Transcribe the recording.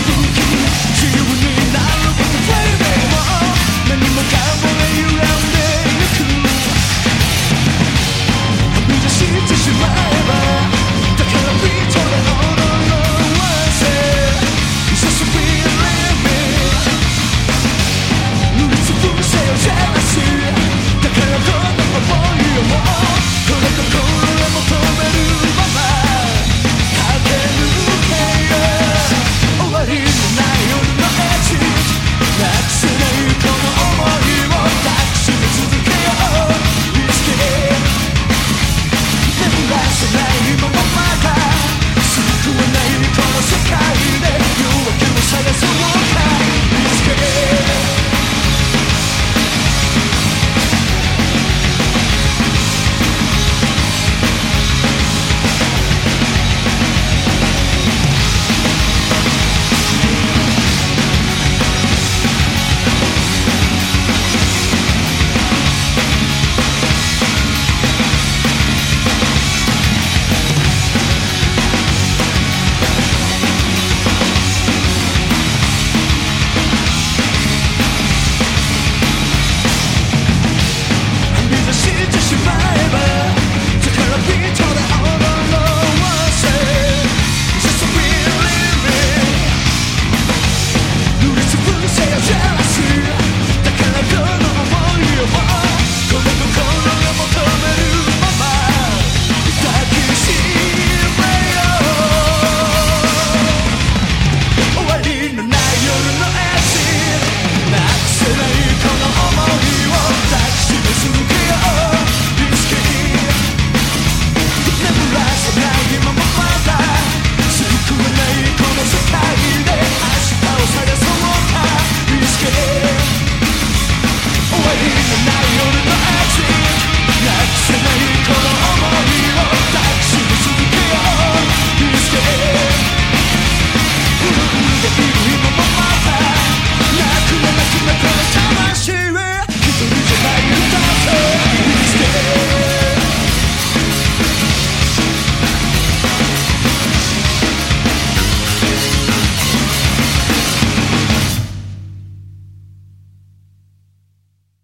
Thank you. say a